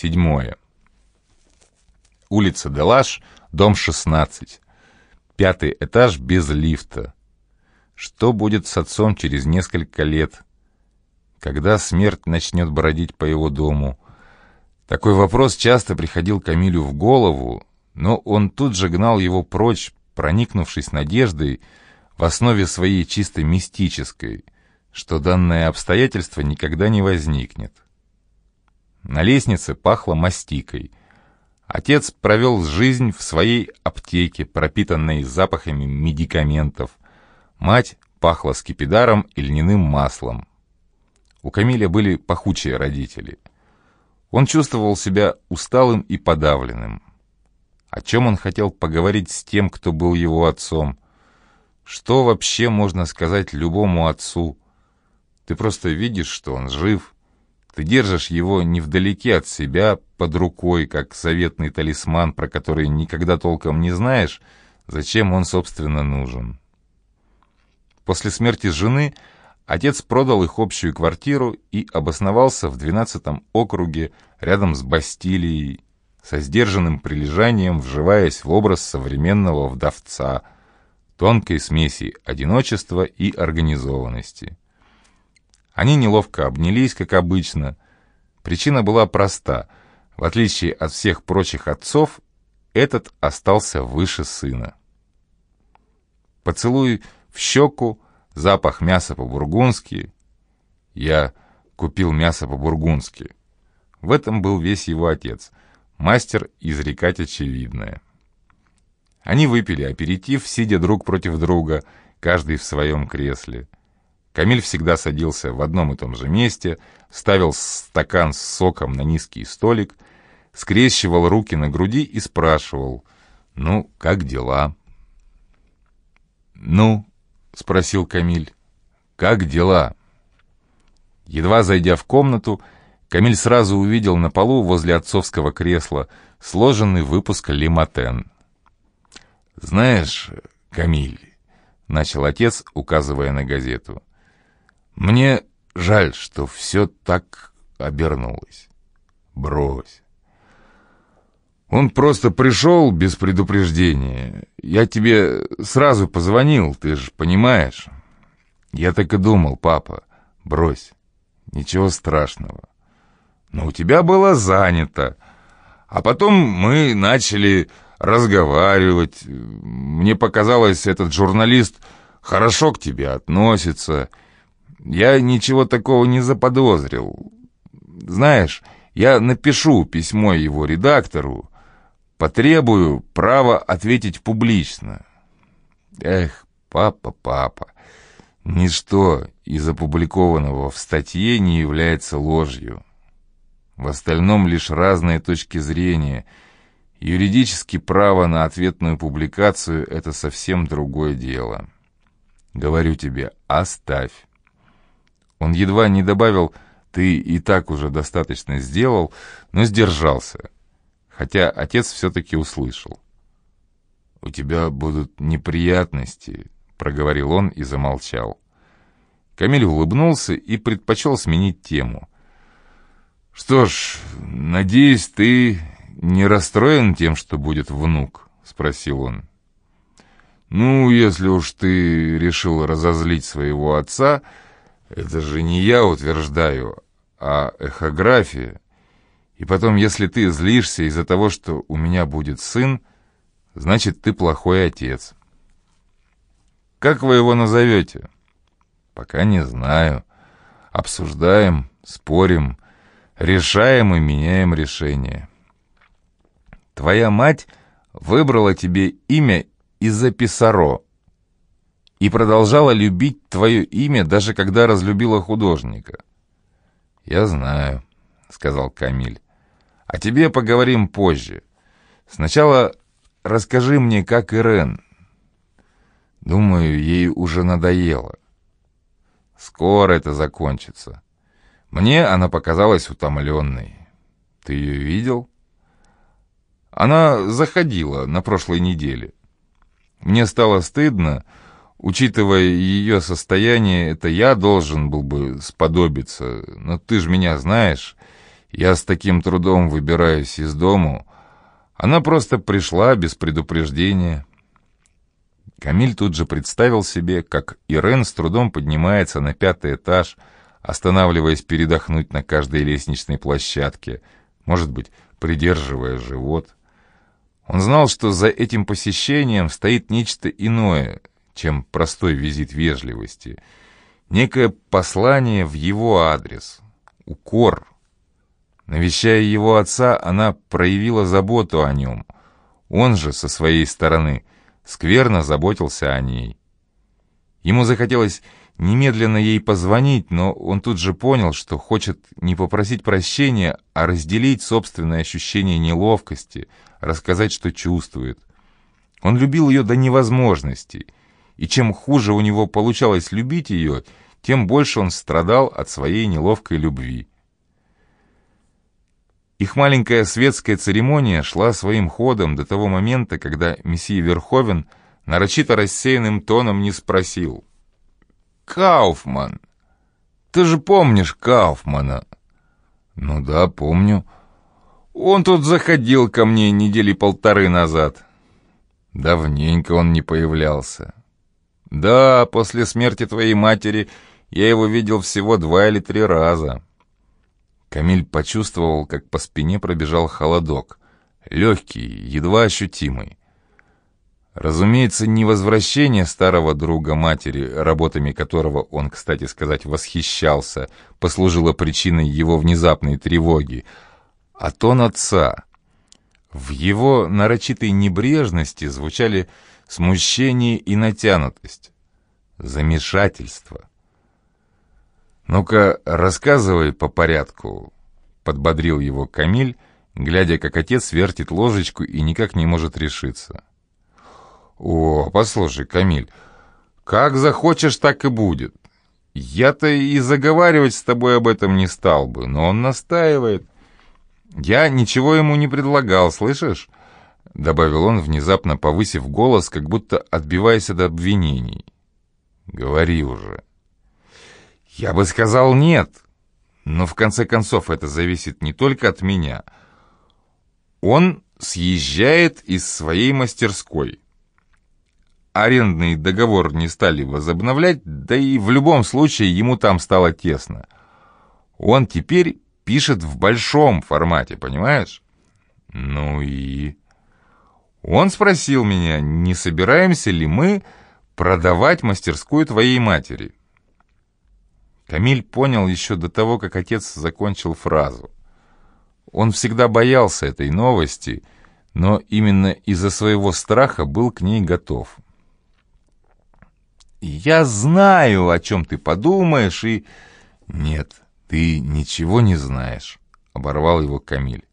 Седьмое. Улица Делаш, дом 16. Пятый этаж без лифта. Что будет с отцом через несколько лет? Когда смерть начнет бродить по его дому? Такой вопрос часто приходил Камилю в голову, но он тут же гнал его прочь, проникнувшись надеждой в основе своей чисто мистической, что данное обстоятельство никогда не возникнет. На лестнице пахло мастикой. Отец провел жизнь в своей аптеке, пропитанной запахами медикаментов. Мать пахла скипидаром и льняным маслом. У Камиля были пахучие родители. Он чувствовал себя усталым и подавленным. О чем он хотел поговорить с тем, кто был его отцом? Что вообще можно сказать любому отцу? Ты просто видишь, что он жив, ты держишь его невдалеке от себя, под рукой, как заветный талисман, про который никогда толком не знаешь, зачем он, собственно, нужен. После смерти жены отец продал их общую квартиру и обосновался в 12-м округе рядом с Бастилией, со сдержанным прилежанием вживаясь в образ современного вдовца, тонкой смеси одиночества и организованности. Они неловко обнялись, как обычно. Причина была проста. В отличие от всех прочих отцов, этот остался выше сына. Поцелуй в щеку, запах мяса по-бургундски. Я купил мясо по-бургундски. В этом был весь его отец, мастер изрекать очевидное. Они выпили аперитив, сидя друг против друга, каждый в своем кресле. Камиль всегда садился в одном и том же месте, ставил стакан с соком на низкий столик, скрещивал руки на груди и спрашивал, «Ну, как дела?» «Ну?» — спросил Камиль. «Как дела?» Едва зайдя в комнату, Камиль сразу увидел на полу возле отцовского кресла сложенный выпуск «Лиматен». «Знаешь, Камиль», — начал отец, указывая на газету, мне жаль, что все так обернулось. Брось. Он просто пришел без предупреждения. Я тебе сразу позвонил, ты же понимаешь. Я так и думал, папа. Брось. Ничего страшного. Но у тебя было занято. А потом мы начали разговаривать. Мне показалось, этот журналист хорошо к тебе относится. Я ничего такого не заподозрил. Знаешь, я напишу письмо его редактору, потребую права ответить публично. Эх, папа, папа, ничто из опубликованного в статье не является ложью. В остальном лишь разные точки зрения. Юридически право на ответную публикацию — это совсем другое дело. Говорю тебе, оставь. Он едва не добавил «ты и так уже достаточно сделал», но сдержался, хотя отец все-таки услышал. «У тебя будут неприятности», — проговорил он и замолчал. Камиль улыбнулся и предпочел сменить тему. «Что ж, надеюсь, ты не расстроен тем, что будет внук?» — спросил он. «Ну, если уж ты решил разозлить своего отца...» Это же не я утверждаю, а эхография. И потом, если ты злишься из-за того, что у меня будет сын, значит, ты плохой отец. Как вы его назовете? Пока не знаю. Обсуждаем, спорим, решаем и меняем решение. Твоя мать выбрала тебе имя из-за Писаро и продолжала любить твое имя, даже когда разлюбила художника. «Я знаю», — сказал Камиль. «О тебе поговорим позже. Сначала расскажи мне, как Ирен». Думаю, ей уже надоело. Скоро это закончится. Мне она показалась утомленной. Ты ее видел? Она заходила на прошлой неделе. Мне стало стыдно, Учитывая ее состояние, это я должен был бы сподобиться, но ты же меня знаешь. Я с таким трудом выбираюсь из дому. Она просто пришла без предупреждения. Камиль тут же представил себе, как Ирен с трудом поднимается на пятый этаж, останавливаясь передохнуть на каждой лестничной площадке, может быть, придерживая живот. Он знал, что за этим посещением стоит нечто иное, чем простой визит вежливости. Некое послание в его адрес. Укор. Навещая его отца, она проявила заботу о нем. Он же, со своей стороны, скверно заботился о ней. Ему захотелось немедленно ей позвонить, но он тут же понял, что хочет не попросить прощения, а разделить собственное ощущение неловкости, рассказать, что чувствует. Он любил ее до невозможности, и чем хуже у него получалось любить ее, тем больше он страдал от своей неловкой любви. Их маленькая светская церемония шла своим ходом до того момента, когда месье Верховен нарочито рассеянным тоном не спросил — Кауфман. Ты же помнишь Кауфмана?» «Ну да, помню. Он тут заходил ко мне недели полторы назад. Давненько он не появлялся. Да, после смерти твоей матери я его видел всего два или три раза». Камиль почувствовал, как по спине пробежал холодок, легкий, едва ощутимый. Разумеется, не возвращение старого друга матери, работами которого он, кстати сказать, восхищался, послужило причиной его внезапной тревоги, а тон отца. В его нарочитой небрежности звучали смущение и натянутость, замешательство. «Ну-ка, рассказывай по порядку», — подбодрил его Камиль, глядя, как отец вертит ложечку и никак не может решиться. «О, послушай, Камиль, как захочешь, так и будет. Я-то и заговаривать с тобой об этом не стал бы, но он настаивает. Я ничего ему не предлагал, слышишь?» Добавил он, внезапно повысив голос, как будто отбиваясь от обвинений. «Говори уже». «Я бы сказал нет, но в конце концов это зависит не только от меня. Он съезжает из своей мастерской» арендный договор не стали возобновлять, да и в любом случае ему там стало тесно. Он теперь пишет в большом формате, понимаешь? Ну и... Он спросил меня, не собираемся ли мы продавать мастерскую твоей матери. Камиль понял еще до того, как отец закончил фразу. Он всегда боялся этой новости, но именно из-за своего страха был к ней готов. Я знаю, о чем ты подумаешь, и... Нет, ты ничего не знаешь, оборвал его Камиль.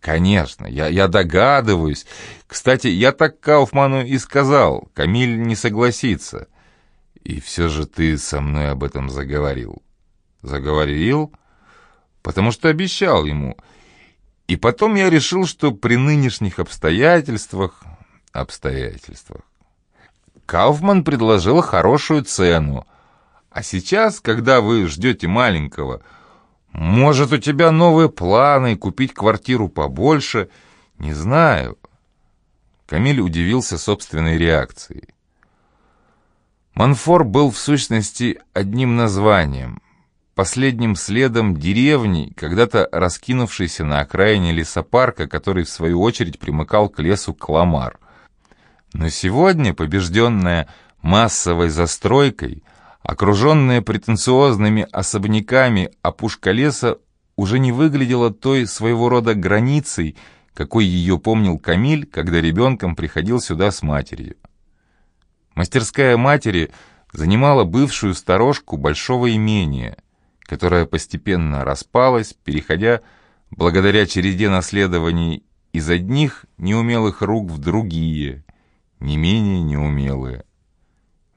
Конечно, я, я догадываюсь. Кстати, я так Кауфману и сказал. Камиль не согласится. И все же ты со мной об этом заговорил. Заговорил? Потому что обещал ему. И потом я решил, что при нынешних обстоятельствах... Обстоятельствах. Кауфман предложил хорошую цену. А сейчас, когда вы ждете маленького, может, у тебя новые планы, купить квартиру побольше? Не знаю. Камиль удивился собственной реакцией. Манфор был в сущности одним названием, последним следом деревни, когда-то раскинувшейся на окраине лесопарка, который в свою очередь примыкал к лесу Кламар. Но сегодня, побежденная массовой застройкой, окруженная претенциозными особняками, опушка леса уже не выглядела той своего рода границей, какой ее помнил Камиль, когда ребенком приходил сюда с матерью. Мастерская матери занимала бывшую сторожку большого имения, которая постепенно распалась, переходя, благодаря череде наследований, из одних неумелых рук в другие, не менее неумелые.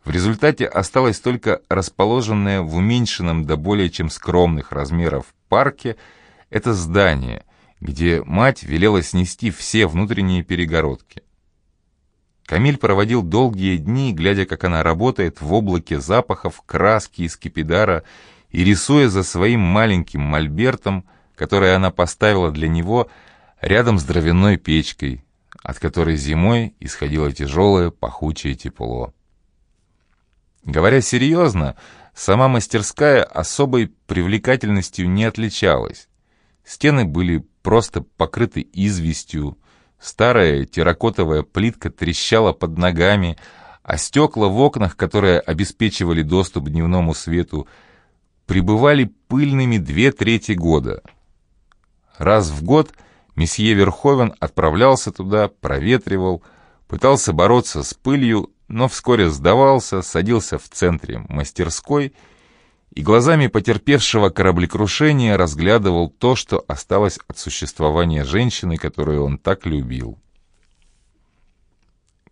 В результате осталось только расположенное в уменьшенном до более чем скромных размеров парке это здание, где мать велела снести все внутренние перегородки. Камиль проводил долгие дни, глядя, как она работает в облаке запахов, краски и скипидара, и рисуя за своим маленьким мольбертом которое она поставила для него рядом с дровяной печкой, от которой зимой исходило тяжелое пахучее тепло. Говоря серьезно, сама мастерская особой привлекательностью не отличалась. Стены были просто покрыты известью, старая терракотовая плитка трещала под ногами, а стекла в окнах, которые обеспечивали доступ дневному свету, пребывали пыльными две трети года. Раз в год месье Верховен отправлялся туда, проветривал, пытался бороться с пылью, но вскоре сдавался, садился в центре мастерской и глазами потерпевшего кораблекрушения разглядывал то, что осталось от существования женщины, которую он так любил.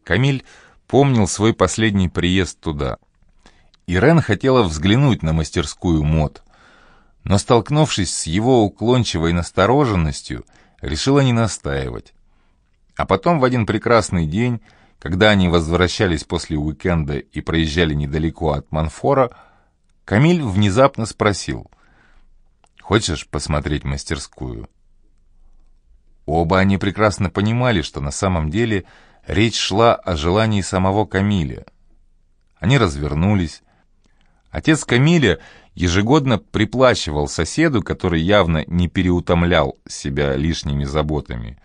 Камиль помнил свой последний приезд туда. Ирен хотела взглянуть на мастерскую мод, но, столкнувшись с его уклончивой настороженностью, решила не настаивать. А потом в один прекрасный день когда они возвращались после уикенда и проезжали недалеко от Манфора, Камиль внезапно спросил, «Хочешь посмотреть мастерскую?» Оба они прекрасно понимали, что на самом деле речь шла о желании самого Камиля. Они развернулись. Отец Камиля ежегодно приплачивал соседу, который явно не переутомлял себя лишними заботами,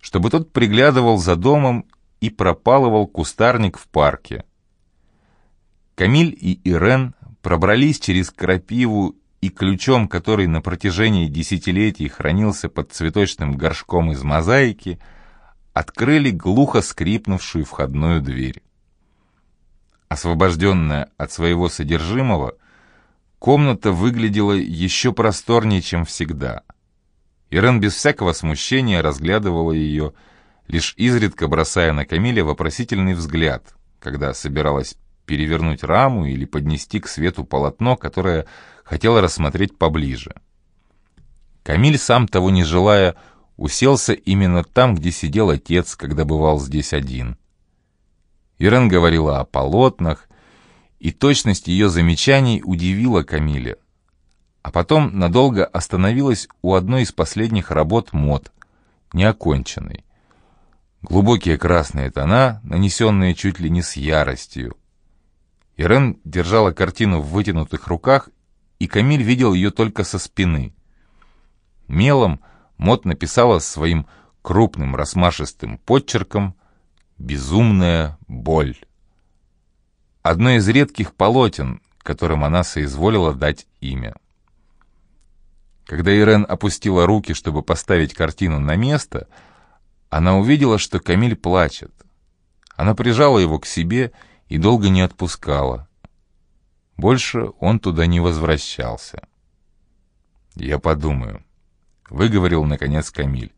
чтобы тот приглядывал за домом и пропалывал кустарник в парке. Камиль и Ирен пробрались через крапиву и ключом, который на протяжении десятилетий хранился под цветочным горшком из мозаики, открыли глухо скрипнувшую входную дверь. Освобожденная от своего содержимого, комната выглядела еще просторнее, чем всегда. Ирен без всякого смущения разглядывала ее, лишь изредка бросая на Камиля вопросительный взгляд, когда собиралась перевернуть раму или поднести к свету полотно, которое хотела рассмотреть поближе. Камиль, сам того не желая, уселся именно там, где сидел отец, когда бывал здесь один. Ирен говорила о полотнах, и точность ее замечаний удивила Камиля. А потом надолго остановилась у одной из последних работ мод, неоконченной. Глубокие красные тона, нанесенные чуть ли не с яростью. Ирен держала картину в вытянутых руках, и Камиль видел ее только со спины. Мелом Мот написала своим крупным размашистым подчерком «Безумная боль». Одно из редких полотен, которым она соизволила дать имя. Когда Ирен опустила руки, чтобы поставить картину на место, она увидела, что Камиль плачет. Она прижала его к себе и долго не отпускала. Больше он туда не возвращался. «Я подумаю», — выговорил, наконец, Камиль.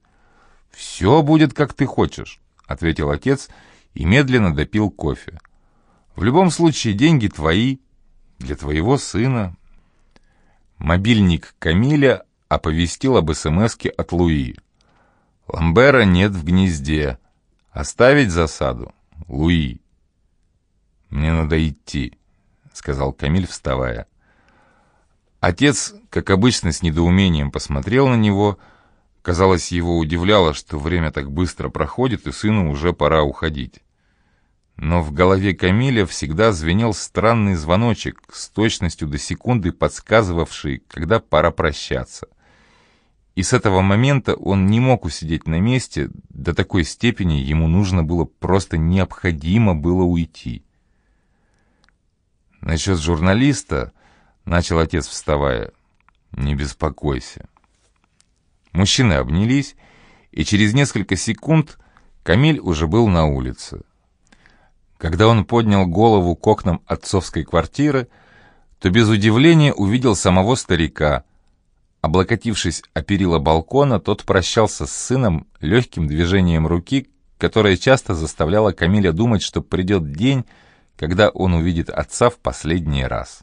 «Все будет, как ты хочешь», — ответил отец и медленно допил кофе. «В любом случае, деньги твои, для твоего сына». Мобильник Камиля оповестил об СМСке от Луи. Ламбера нет в гнезде. Оставить засаду? Луи. Мне надо идти, сказал Камиль, вставая. Отец, как обычно, с недоумением посмотрел на него. Казалось, его удивляло, что время так быстро проходит, и сыну уже пора уходить. Но в голове Камиля всегда звенел странный звоночек, с точностью до секунды подсказывавший, когда пора прощаться — и с этого момента он не мог усидеть на месте, до такой степени ему нужно было просто необходимо было уйти. «Насчет журналиста», — начал отец, вставая, — «не беспокойся». Мужчины обнялись, и через несколько секунд Камиль уже был на улице. Когда он поднял голову к окнам отцовской квартиры, то без удивления увидел самого старика — Облокотившись о перила балкона, тот прощался с сыном легким движением руки, которое часто заставляло Камиля думать, что придет день, когда он увидит отца в последний раз.